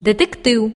детектив